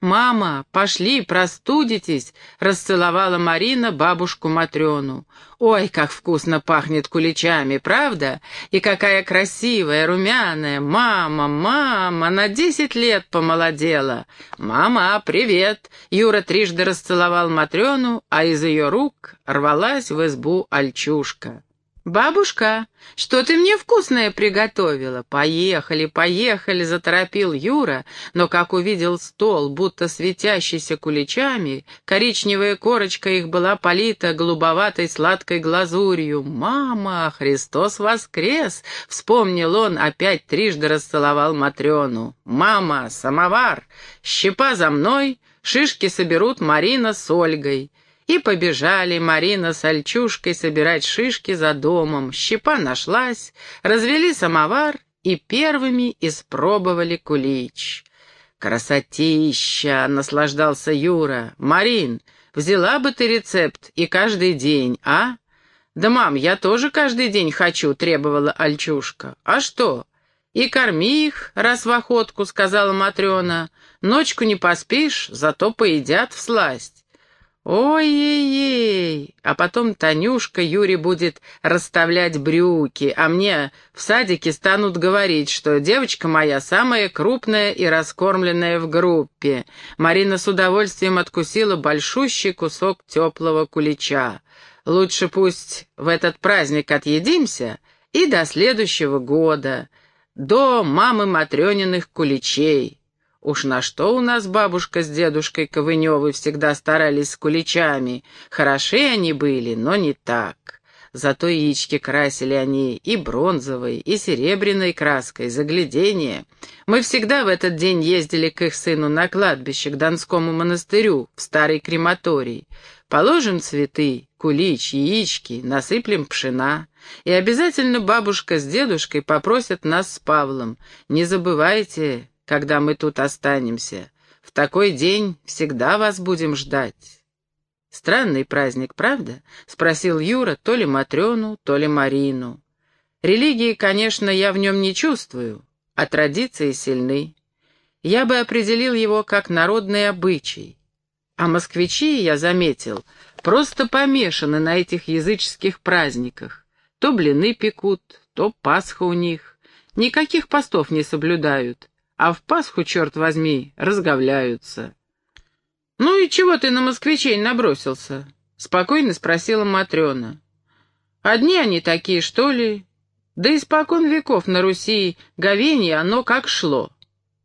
«Мама, пошли, простудитесь!» — расцеловала Марина бабушку Матрёну. «Ой, как вкусно пахнет куличами, правда? И какая красивая, румяная! Мама, мама, на десять лет помолодела! Мама, привет!» Юра трижды расцеловал Матрёну, а из ее рук рвалась в избу Альчушка. «Бабушка, что ты мне вкусное приготовила?» «Поехали, поехали!» — заторопил Юра, но как увидел стол, будто светящийся куличами, коричневая корочка их была полита голубоватой сладкой глазурью. «Мама, Христос воскрес!» — вспомнил он, опять трижды расцеловал Матрёну. «Мама, самовар! Щепа за мной!» Шишки соберут Марина с Ольгой. И побежали Марина с Альчушкой собирать шишки за домом. Щепа нашлась, развели самовар и первыми испробовали кулич. «Красотища!» — наслаждался Юра. «Марин, взяла бы ты рецепт и каждый день, а?» «Да, мам, я тоже каждый день хочу», — требовала Альчушка. «А что?» «И корми их, раз в охотку», — сказала Матрена. «Ночку не поспишь, зато поедят в сласть». Ой-ей-ей! А потом Танюшка Юре будет расставлять брюки, а мне в садике станут говорить, что девочка моя самая крупная и раскормленная в группе. Марина с удовольствием откусила большущий кусок теплого кулича. Лучше пусть в этот праздник отъедимся и до следующего года, до мамы Матрёниных куличей. Уж на что у нас бабушка с дедушкой Ковыневы всегда старались с куличами. Хороши они были, но не так. Зато яички красили они и бронзовой, и серебряной краской, заглядение. Мы всегда в этот день ездили к их сыну на кладбище, к Донскому монастырю, в старый крематорий. Положим цветы, кулич, яички, насыплем пшена. И обязательно бабушка с дедушкой попросят нас с Павлом. Не забывайте, когда мы тут останемся. В такой день всегда вас будем ждать». «Странный праздник, правда?» — спросил Юра то ли Матрёну, то ли Марину. «Религии, конечно, я в нем не чувствую, а традиции сильны. Я бы определил его как народный обычай. А москвичи, я заметил, просто помешаны на этих языческих праздниках. То блины пекут, то Пасха у них. Никаких постов не соблюдают а в Пасху, черт возьми, разговляются. «Ну и чего ты на москвичей набросился?» — спокойно спросила Матрена. «Одни они такие, что ли? Да испокон веков на Руси говенье оно как шло.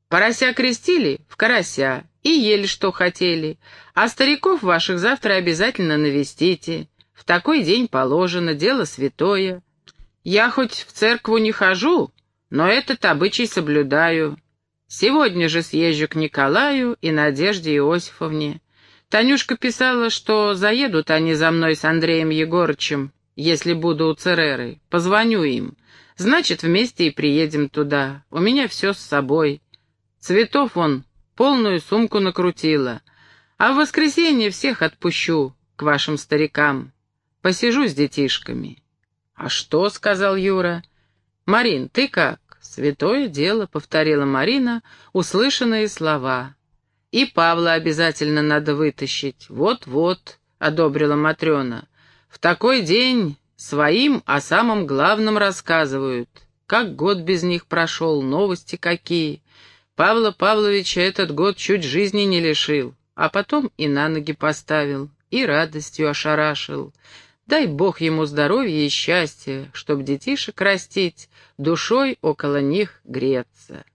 Порося крестили в карася и ели, что хотели, а стариков ваших завтра обязательно навестите. В такой день положено, дело святое. Я хоть в церкву не хожу, но этот обычай соблюдаю». Сегодня же съезжу к Николаю и Надежде Иосифовне. Танюшка писала, что заедут они за мной с Андреем Егорычем, если буду у Цереры. Позвоню им. Значит, вместе и приедем туда. У меня все с собой. Цветов он полную сумку накрутила. А в воскресенье всех отпущу к вашим старикам. Посижу с детишками. «А что?» — сказал Юра. «Марин, ты как?» «Святое дело», — повторила Марина услышанные слова. «И Павла обязательно надо вытащить. Вот-вот», — одобрила Матрена. «В такой день своим о самом главном рассказывают. Как год без них прошел, новости какие. Павла Павловича этот год чуть жизни не лишил, а потом и на ноги поставил, и радостью ошарашил. Дай Бог ему здоровья и счастья, чтоб детишек растить, душой около них греться.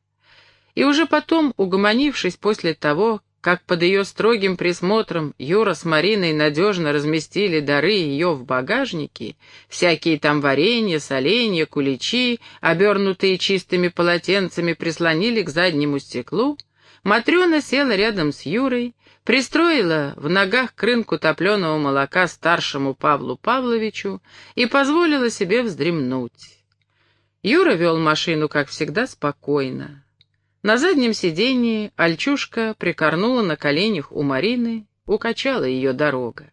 И уже потом, угомонившись после того, как под ее строгим присмотром Юра с Мариной надежно разместили дары ее в багажнике, всякие там варенья, соленья, куличи, обернутые чистыми полотенцами, прислонили к заднему стеклу, Матрена села рядом с Юрой, пристроила в ногах крынку топленого молока старшему Павлу Павловичу и позволила себе вздремнуть. Юра вел машину, как всегда, спокойно. На заднем сиденье Альчушка прикорнула на коленях у Марины, укачала ее дорога.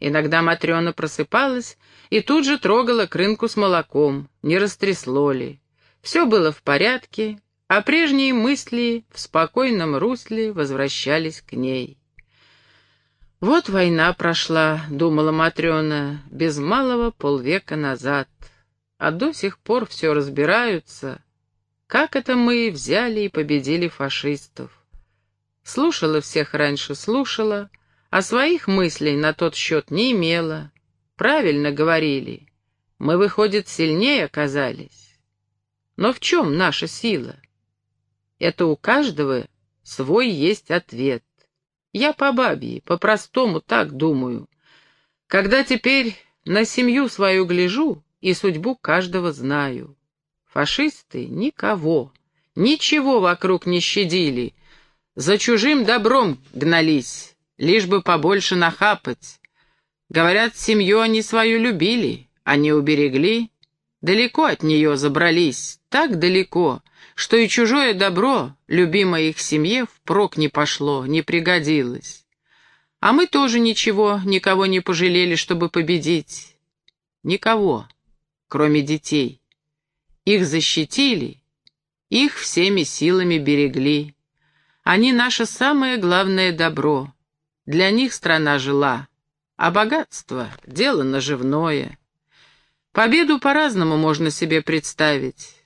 Иногда Матрена просыпалась и тут же трогала крынку с молоком, не растрясло ли. Все было в порядке, а прежние мысли в спокойном русле возвращались к ней. «Вот война прошла», — думала Матрена, — «без малого полвека назад, а до сих пор все разбираются, как это мы взяли и победили фашистов. Слушала всех раньше, слушала, а своих мыслей на тот счет не имела. Правильно говорили, мы, выходит, сильнее оказались. Но в чем наша сила? Это у каждого свой есть ответ. Я по бабье, по-простому так думаю. Когда теперь на семью свою гляжу и судьбу каждого знаю. Фашисты никого, ничего вокруг не щадили, за чужим добром гнались, лишь бы побольше нахапать. Говорят, семью они свою любили, они уберегли, далеко от нее забрались, так далеко, что и чужое добро, любимое их семье, впрок не пошло, не пригодилось. А мы тоже ничего, никого не пожалели, чтобы победить. Никого, кроме детей. Их защитили, их всеми силами берегли. Они наше самое главное добро. Для них страна жила, а богатство — дело наживное. Победу по-разному можно себе представить.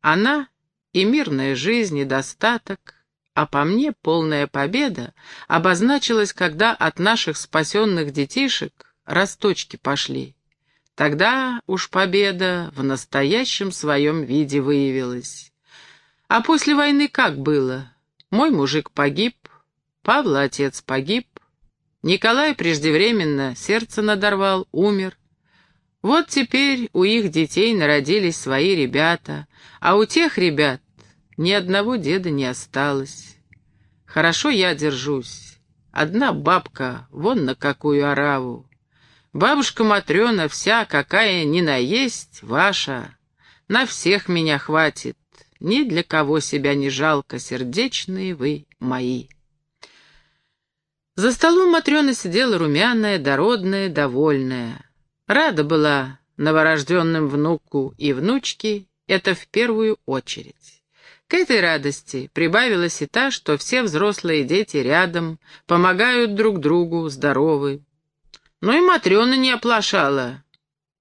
Она и мирная жизнь, и достаток, а по мне полная победа обозначилась, когда от наших спасенных детишек росточки пошли. Тогда уж победа в настоящем своем виде выявилась. А после войны как было? Мой мужик погиб, Павла отец погиб, Николай преждевременно сердце надорвал, умер. Вот теперь у их детей народились свои ребята, а у тех ребят ни одного деда не осталось. Хорошо я держусь. Одна бабка, вон на какую ораву. Бабушка Матрена вся, какая ни наесть, ваша. На всех меня хватит, ни для кого себя не жалко, сердечные вы мои. За столом Матрена сидела румяная, дородная, довольная. Рада была новорожденным внуку и внучке, это в первую очередь. К этой радости прибавилась и та, что все взрослые дети рядом, помогают друг другу, здоровы. Но и Матрена не оплошала,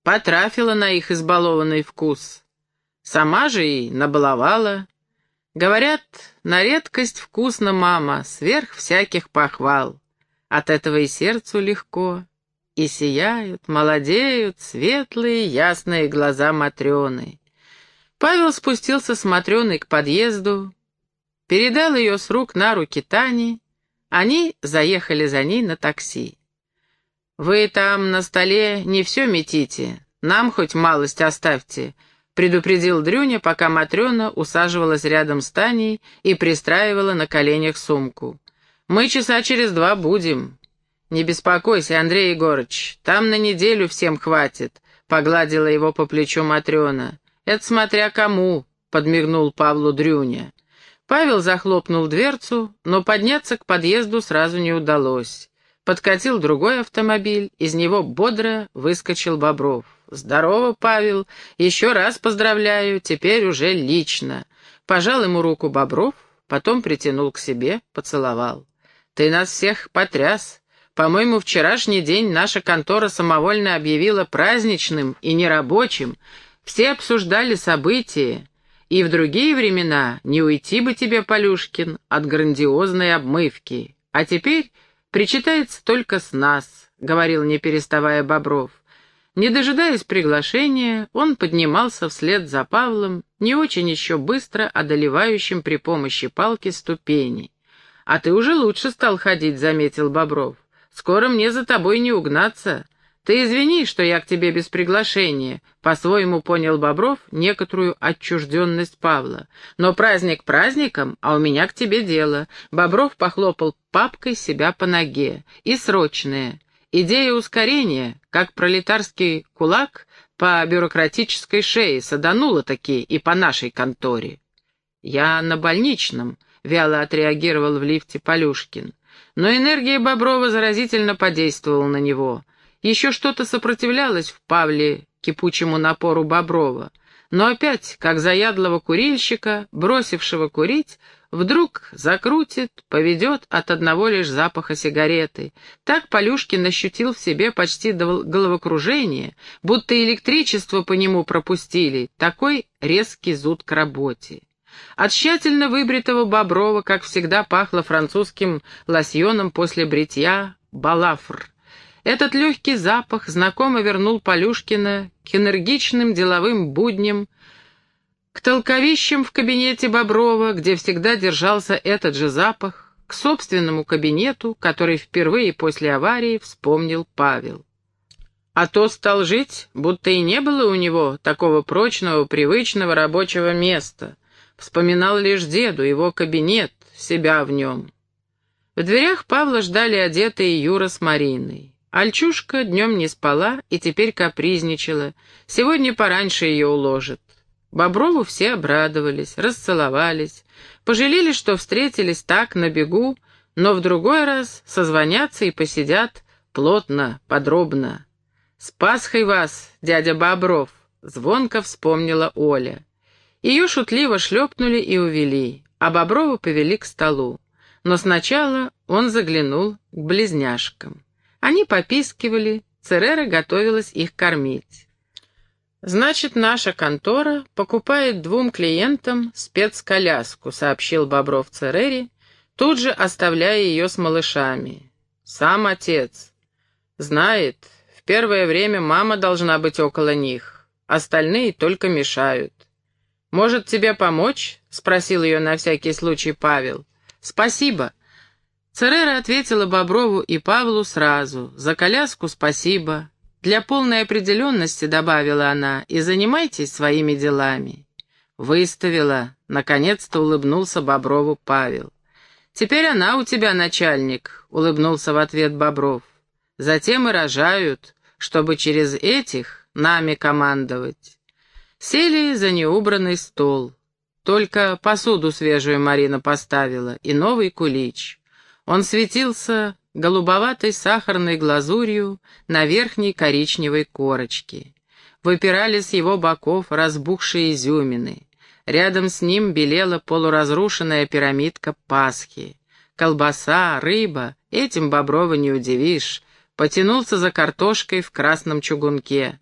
потрафила на их избалованный вкус. Сама же и набаловала. Говорят, на редкость вкусно, мама, сверх всяких похвал. От этого и сердцу легко, и сияют, молодеют светлые, ясные глаза Матрены. Павел спустился с Матрёной к подъезду, передал ее с рук на руки Тане, они заехали за ней на такси. «Вы там на столе не все метите, нам хоть малость оставьте», — предупредил Дрюня, пока Матрёна усаживалась рядом с Таней и пристраивала на коленях сумку. «Мы часа через два будем». «Не беспокойся, Андрей Егорыч, там на неделю всем хватит», — погладила его по плечу Матрёна. «Это смотря кому», — подмигнул Павлу Дрюня. Павел захлопнул дверцу, но подняться к подъезду сразу не удалось. Подкатил другой автомобиль, из него бодро выскочил Бобров. «Здорово, Павел, еще раз поздравляю, теперь уже лично». Пожал ему руку Бобров, потом притянул к себе, поцеловал. «Ты нас всех потряс. По-моему, вчерашний день наша контора самовольно объявила праздничным и нерабочим, все обсуждали события, и в другие времена не уйти бы тебе, Полюшкин, от грандиозной обмывки. А теперь причитается только с нас, — говорил, не переставая Бобров. Не дожидаясь приглашения, он поднимался вслед за Павлом, не очень еще быстро одолевающим при помощи палки ступени. «А ты уже лучше стал ходить», — заметил Бобров. «Скоро мне за тобой не угнаться. «Ты извини, что я к тебе без приглашения», — по-своему понял Бобров некоторую отчужденность Павла. «Но праздник праздником, а у меня к тебе дело». Бобров похлопал папкой себя по ноге. «И срочное. Идея ускорения, как пролетарский кулак по бюрократической шее, саданула такие и по нашей конторе». «Я на больничном», — вяло отреагировал в лифте Полюшкин. Но энергия Боброва заразительно подействовала на него — еще что-то сопротивлялось в Павле кипучему напору Боброва, но опять, как заядлого курильщика, бросившего курить, вдруг закрутит, поведет от одного лишь запаха сигареты. Так Полюшкин ощутил в себе почти до головокружения, будто электричество по нему пропустили, такой резкий зуд к работе. От тщательно выбритого Боброва, как всегда, пахло французским лосьоном после бритья «Балафр». Этот легкий запах знакомо вернул Полюшкина к энергичным деловым будням, к толковищам в кабинете Боброва, где всегда держался этот же запах, к собственному кабинету, который впервые после аварии вспомнил Павел. А то стал жить, будто и не было у него такого прочного, привычного рабочего места. Вспоминал лишь деду, его кабинет, себя в нем. В дверях Павла ждали одетые Юра с Мариной. Альчушка днем не спала и теперь капризничала. Сегодня пораньше ее уложат. Боброву все обрадовались, расцеловались, пожалели, что встретились так на бегу, но в другой раз созвонятся и посидят плотно, подробно. «С Пасхой вас, дядя Бобров!» — звонко вспомнила Оля. Ее шутливо шлепнули и увели, а Боброва повели к столу. Но сначала он заглянул к близняшкам. Они попискивали, Церера готовилась их кормить. «Значит, наша контора покупает двум клиентам спецколяску», — сообщил Бобров Церере, тут же оставляя ее с малышами. «Сам отец. Знает, в первое время мама должна быть около них, остальные только мешают. Может, тебе помочь?» — спросил ее на всякий случай Павел. «Спасибо», Церера ответила Боброву и Павлу сразу. «За коляску спасибо. Для полной определенности», — добавила она, — «и занимайтесь своими делами». «Выставила», — наконец-то улыбнулся Боброву Павел. «Теперь она у тебя начальник», — улыбнулся в ответ Бобров. «Затем и рожают, чтобы через этих нами командовать». Сели за неубранный стол. Только посуду свежую Марина поставила и новый кулич. Он светился голубоватой сахарной глазурью на верхней коричневой корочке. Выпирали с его боков разбухшие изюмины. Рядом с ним белела полуразрушенная пирамидка Пасхи. Колбаса, рыба, этим Боброва не удивишь. Потянулся за картошкой в красном чугунке.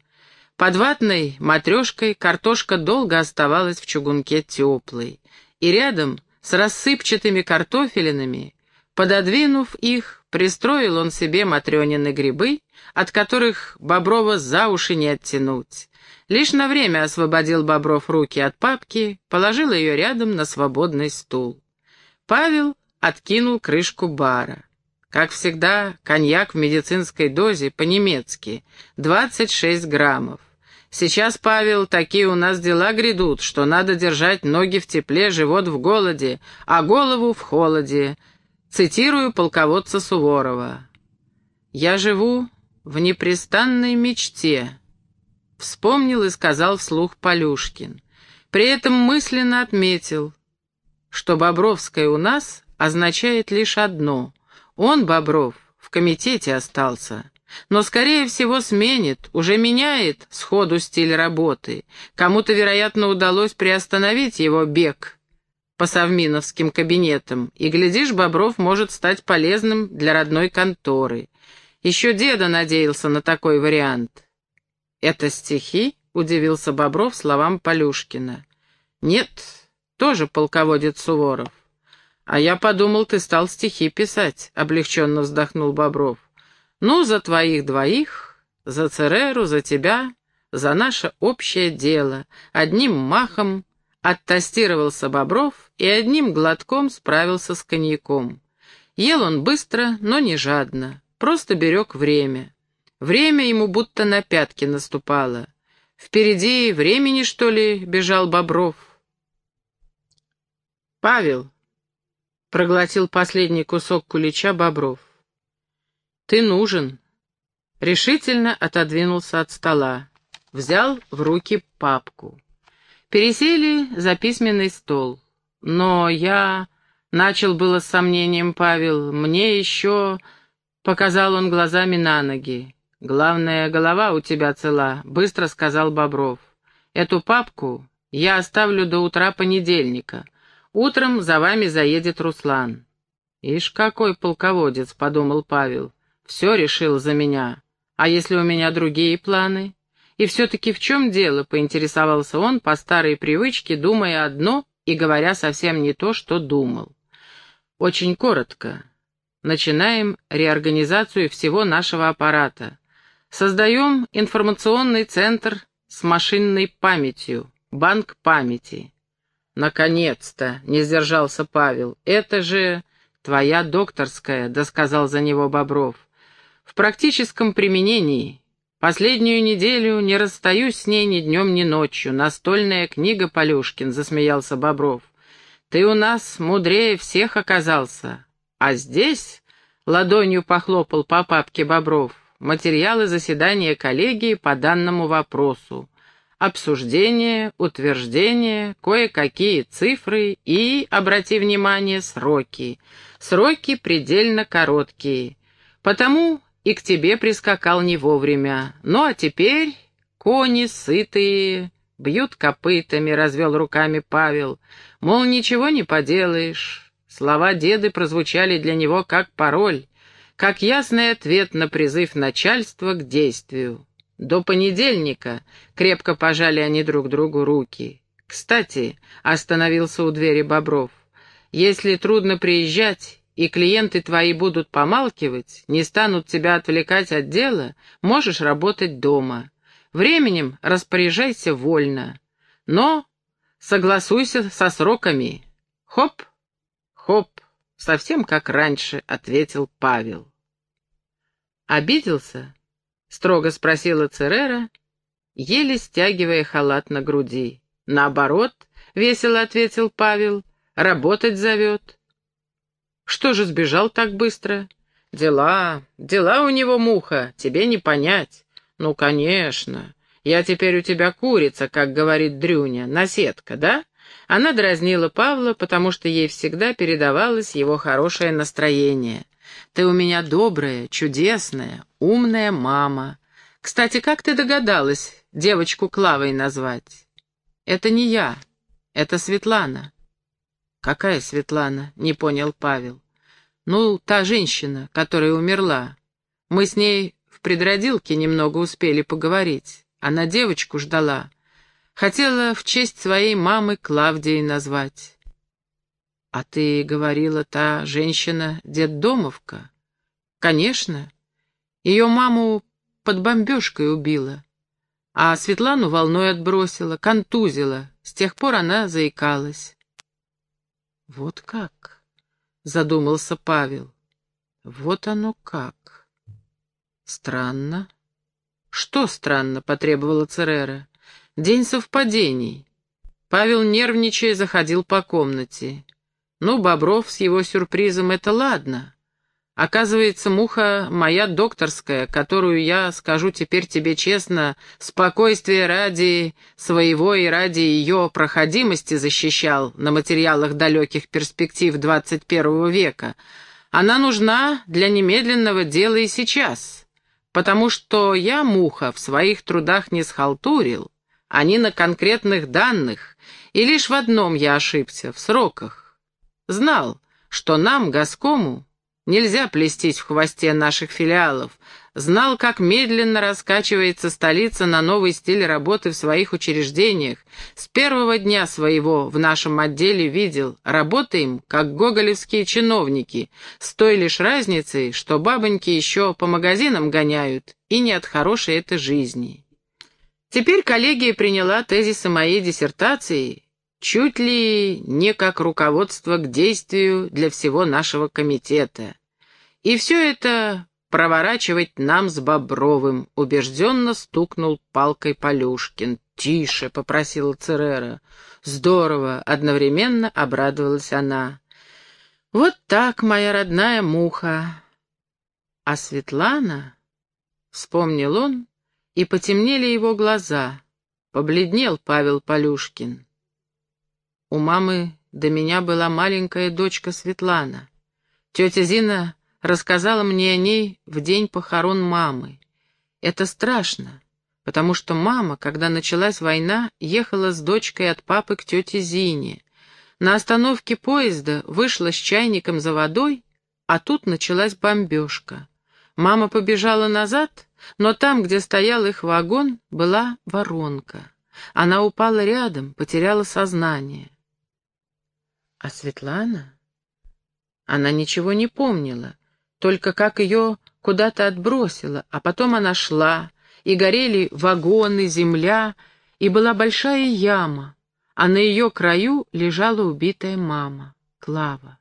Под ватной матрешкой картошка долго оставалась в чугунке теплой. И рядом с рассыпчатыми картофелинами Пододвинув их, пристроил он себе матрёнины грибы, от которых Боброва за уши не оттянуть. Лишь на время освободил Бобров руки от папки, положил ее рядом на свободный стул. Павел откинул крышку бара. Как всегда, коньяк в медицинской дозе, по-немецки, 26 граммов. Сейчас, Павел, такие у нас дела грядут, что надо держать ноги в тепле, живот в голоде, а голову в холоде — Цитирую полководца Суворова. «Я живу в непрестанной мечте», — вспомнил и сказал вслух Полюшкин. При этом мысленно отметил, что Бобровская у нас означает лишь одно. Он, Бобров, в комитете остался, но, скорее всего, сменит, уже меняет сходу стиль работы. Кому-то, вероятно, удалось приостановить его бег по совминовским кабинетам, и, глядишь, Бобров может стать полезным для родной конторы. Еще деда надеялся на такой вариант. «Это стихи?» — удивился Бобров словам Полюшкина. «Нет, тоже полководец Суворов». «А я подумал, ты стал стихи писать», — облегченно вздохнул Бобров. «Ну, за твоих двоих, за Цереру, за тебя, за наше общее дело, одним махом Оттестировался Бобров и одним глотком справился с коньяком. Ел он быстро, но не жадно, просто берег время. Время ему будто на пятки наступало. Впереди времени, что ли, бежал Бобров. «Павел», — проглотил последний кусок кулича Бобров, — «ты нужен». Решительно отодвинулся от стола, взял в руки папку. Пересели за письменный стол. Но я... Начал было с сомнением Павел. Мне еще... Показал он глазами на ноги. «Главная голова у тебя цела», — быстро сказал Бобров. Эту папку я оставлю до утра понедельника. Утром за вами заедет Руслан». «Ишь, какой полководец», — подумал Павел. «Все решил за меня. А если у меня другие планы?» «И все-таки в чем дело?» — поинтересовался он по старой привычке, думая одно и говоря совсем не то, что думал. «Очень коротко. Начинаем реорганизацию всего нашего аппарата. Создаем информационный центр с машинной памятью, банк памяти». «Наконец-то!» — не сдержался Павел. «Это же твоя докторская», — досказал за него Бобров. «В практическом применении Последнюю неделю не расстаюсь с ней ни днем, ни ночью. Настольная книга, Полюшкин, — засмеялся Бобров. Ты у нас мудрее всех оказался. А здесь, — ладонью похлопал по папке Бобров, — материалы заседания коллегии по данному вопросу. Обсуждение, утверждение, кое-какие цифры и, обрати внимание, сроки. Сроки предельно короткие. Потому и к тебе прискакал не вовремя. Ну а теперь кони сытые, бьют копытами, — развел руками Павел. Мол, ничего не поделаешь. Слова деды прозвучали для него как пароль, как ясный ответ на призыв начальства к действию. До понедельника крепко пожали они друг другу руки. Кстати, остановился у двери Бобров, если трудно приезжать, и клиенты твои будут помалкивать, не станут тебя отвлекать от дела, можешь работать дома. Временем распоряжайся вольно, но согласуйся со сроками. Хоп, хоп, совсем как раньше, — ответил Павел. «Обиделся?» — строго спросила Церера, еле стягивая халат на груди. «Наоборот», — весело ответил Павел, — «работать зовет». Что же сбежал так быстро? Дела, дела у него, муха, тебе не понять. Ну, конечно. Я теперь у тебя курица, как говорит Дрюня, наседка, да? Она дразнила Павла, потому что ей всегда передавалось его хорошее настроение. Ты у меня добрая, чудесная, умная мама. Кстати, как ты догадалась девочку Клавой назвать? Это не я, это Светлана. «Какая Светлана?» — не понял Павел. «Ну, та женщина, которая умерла. Мы с ней в предродилке немного успели поговорить. Она девочку ждала. Хотела в честь своей мамы Клавдией назвать». «А ты говорила, та женщина детдомовка?» «Конечно. Ее маму под бомбежкой убила, а Светлану волной отбросила, контузила. С тех пор она заикалась». «Вот как?» — задумался Павел. «Вот оно как. Странно». «Что странно?» — потребовала Церера. «День совпадений». Павел, нервничая, заходил по комнате. «Ну, Бобров с его сюрпризом — это ладно. Оказывается, муха моя докторская, которую я, скажу теперь тебе честно, спокойствие ради своего и ради ее проходимости защищал на материалах далеких перспектив 21 века. Она нужна для немедленного дела и сейчас, потому что я, муха, в своих трудах не схалтурил, они на конкретных данных, и лишь в одном я ошибся, в сроках. Знал, что нам, Гаскому, Нельзя плестись в хвосте наших филиалов. Знал, как медленно раскачивается столица на новый стиль работы в своих учреждениях. С первого дня своего в нашем отделе видел, работаем, как гоголевские чиновники, с той лишь разницей, что бабоньки еще по магазинам гоняют, и не от хорошей это жизни. Теперь коллегия приняла тезисы моей диссертации, чуть ли не как руководство к действию для всего нашего комитета. И все это проворачивать нам с Бобровым, убежденно стукнул палкой Полюшкин. «Тише», — попросила Церера. «Здорово», — одновременно обрадовалась она. «Вот так, моя родная муха». А Светлана, — вспомнил он, и потемнели его глаза, побледнел Павел Полюшкин. У мамы до меня была маленькая дочка Светлана. Тетя Зина рассказала мне о ней в день похорон мамы. Это страшно. потому что мама, когда началась война, ехала с дочкой от папы к тете Зине. На остановке поезда вышла с чайником за водой, а тут началась бомбежка. Мама побежала назад, но там, где стоял их вагон, была воронка. Она упала рядом, потеряла сознание. А Светлана? Она ничего не помнила, только как ее куда-то отбросило, а потом она шла, и горели вагоны, земля, и была большая яма, а на ее краю лежала убитая мама, Клава.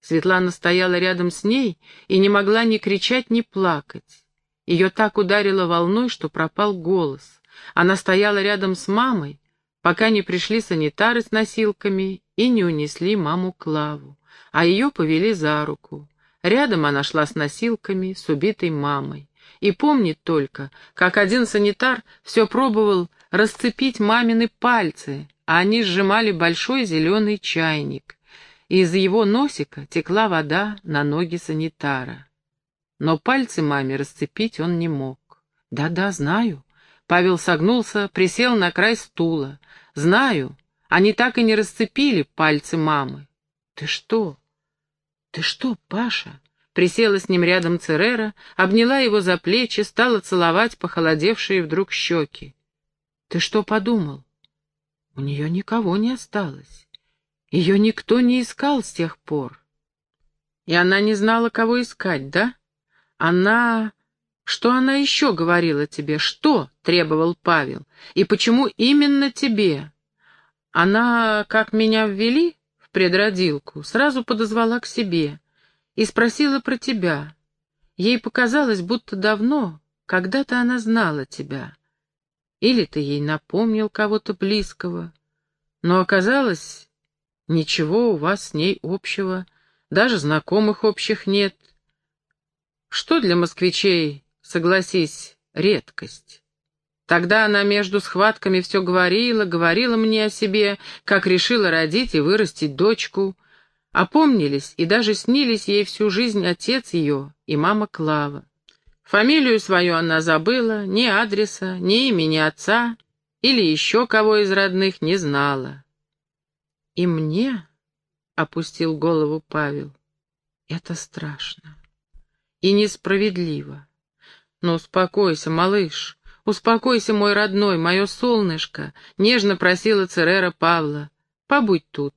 Светлана стояла рядом с ней и не могла ни кричать, ни плакать. Ее так ударило волной, что пропал голос. Она стояла рядом с мамой, пока не пришли санитары с носилками и не унесли маму Клаву, а ее повели за руку. Рядом она шла с носилками, с убитой мамой. И помнит только, как один санитар все пробовал расцепить мамины пальцы, а они сжимали большой зеленый чайник. И из его носика текла вода на ноги санитара. Но пальцы маме расцепить он не мог. «Да-да, знаю». Павел согнулся, присел на край стула. «Знаю, они так и не расцепили пальцы мамы». «Ты что? Ты что, Паша?» Присела с ним рядом Церера, обняла его за плечи, стала целовать похолодевшие вдруг щеки. «Ты что подумал? У нее никого не осталось. Ее никто не искал с тех пор. И она не знала, кого искать, да? Она... Что она еще говорила тебе? Что?» — требовал Павел. «И почему именно тебе?» Она, как меня ввели в предродилку, сразу подозвала к себе и спросила про тебя. Ей показалось, будто давно, когда-то она знала тебя. Или ты ей напомнил кого-то близкого. Но оказалось, ничего у вас с ней общего, даже знакомых общих нет. Что для москвичей, согласись, редкость. Тогда она между схватками все говорила, говорила мне о себе, как решила родить и вырастить дочку — Опомнились и даже снились ей всю жизнь отец ее и мама Клава. Фамилию свою она забыла, ни адреса, ни имени отца или еще кого из родных не знала. «И мне?» — опустил голову Павел. «Это страшно и несправедливо. Но успокойся, малыш, успокойся, мой родной, мое солнышко», — нежно просила Церера Павла. «Побудь тут,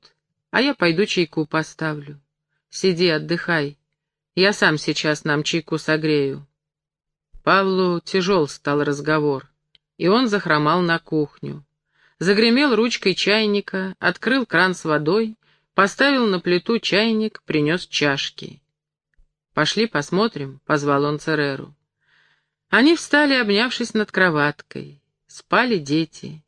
а я пойду чайку поставлю. Сиди, отдыхай. Я сам сейчас нам чайку согрею. Павлу тяжел стал разговор, и он захромал на кухню. Загремел ручкой чайника, открыл кран с водой, поставил на плиту чайник, принес чашки. «Пошли посмотрим», — позвал он Цереру. Они встали, обнявшись над кроваткой. Спали дети.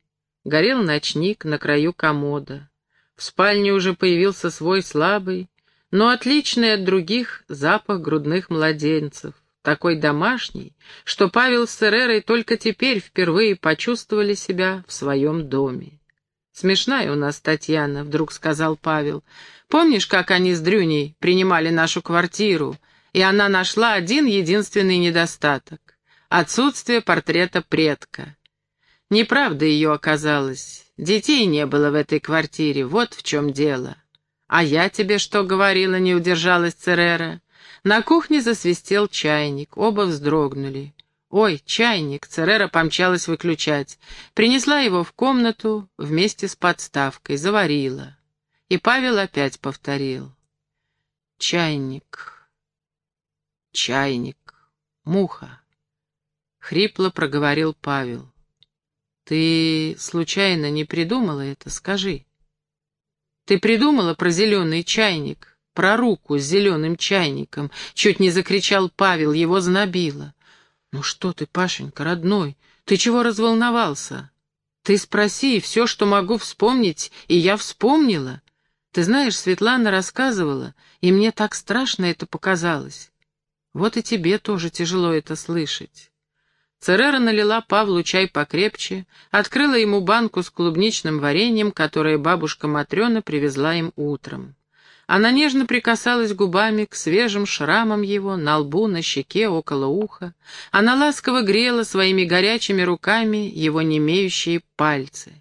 Горел ночник на краю комода. В спальне уже появился свой слабый, но отличный от других запах грудных младенцев, такой домашний, что Павел с Церерой только теперь впервые почувствовали себя в своем доме. «Смешная у нас Татьяна», — вдруг сказал Павел. «Помнишь, как они с Дрюней принимали нашу квартиру, и она нашла один единственный недостаток — отсутствие портрета предка. Неправда ее оказалось. Детей не было в этой квартире, вот в чем дело. А я тебе что говорила, не удержалась Церера. На кухне засвистел чайник, оба вздрогнули. «Ой, чайник!» — Церера помчалась выключать. Принесла его в комнату вместе с подставкой, заварила. И Павел опять повторил. «Чайник, чайник, муха!» — хрипло проговорил Павел. «Ты случайно не придумала это? Скажи». «Ты придумала про зеленый чайник, про руку с зеленым чайником?» Чуть не закричал Павел, его знобило. «Ну что ты, Пашенька, родной, ты чего разволновался? Ты спроси, все, что могу вспомнить, и я вспомнила. Ты знаешь, Светлана рассказывала, и мне так страшно это показалось. Вот и тебе тоже тяжело это слышать». Церера налила Павлу чай покрепче, открыла ему банку с клубничным вареньем, которое бабушка Матрена привезла им утром. Она нежно прикасалась губами к свежим шрамам его, на лбу, на щеке, около уха. Она ласково грела своими горячими руками его немеющие пальцы.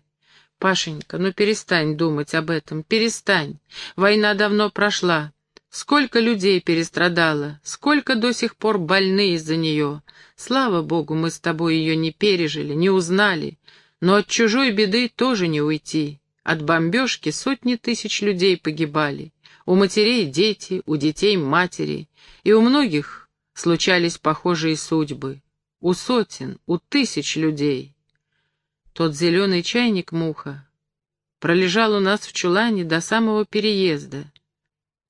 «Пашенька, ну перестань думать об этом, перестань. Война давно прошла. Сколько людей перестрадало, сколько до сих пор больны из-за нее. Слава богу, мы с тобой ее не пережили, не узнали. Но от чужой беды тоже не уйти. От бомбежки сотни тысяч людей погибали. У матерей дети, у детей матери, и у многих случались похожие судьбы. У сотен, у тысяч людей. Тот зеленый чайник муха пролежал у нас в чулане до самого переезда.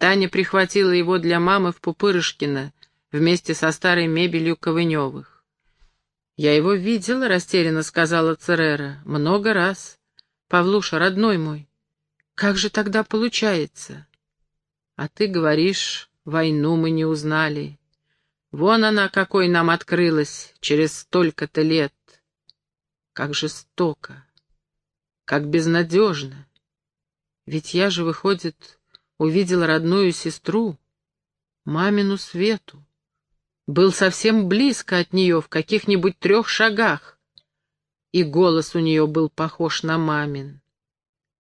Таня прихватила его для мамы в Пупырышкино вместе со старой мебелью Ковыневых. «Я его видела», — растерянно сказала Церера, — «много раз. Павлуша, родной мой, как же тогда получается?» А ты говоришь, войну мы не узнали. Вон она какой нам открылась через столько-то лет. Как жестоко, как безнадежно. Ведь я же, выходит, увидел родную сестру, мамину Свету. Был совсем близко от нее, в каких-нибудь трех шагах. И голос у нее был похож на мамин.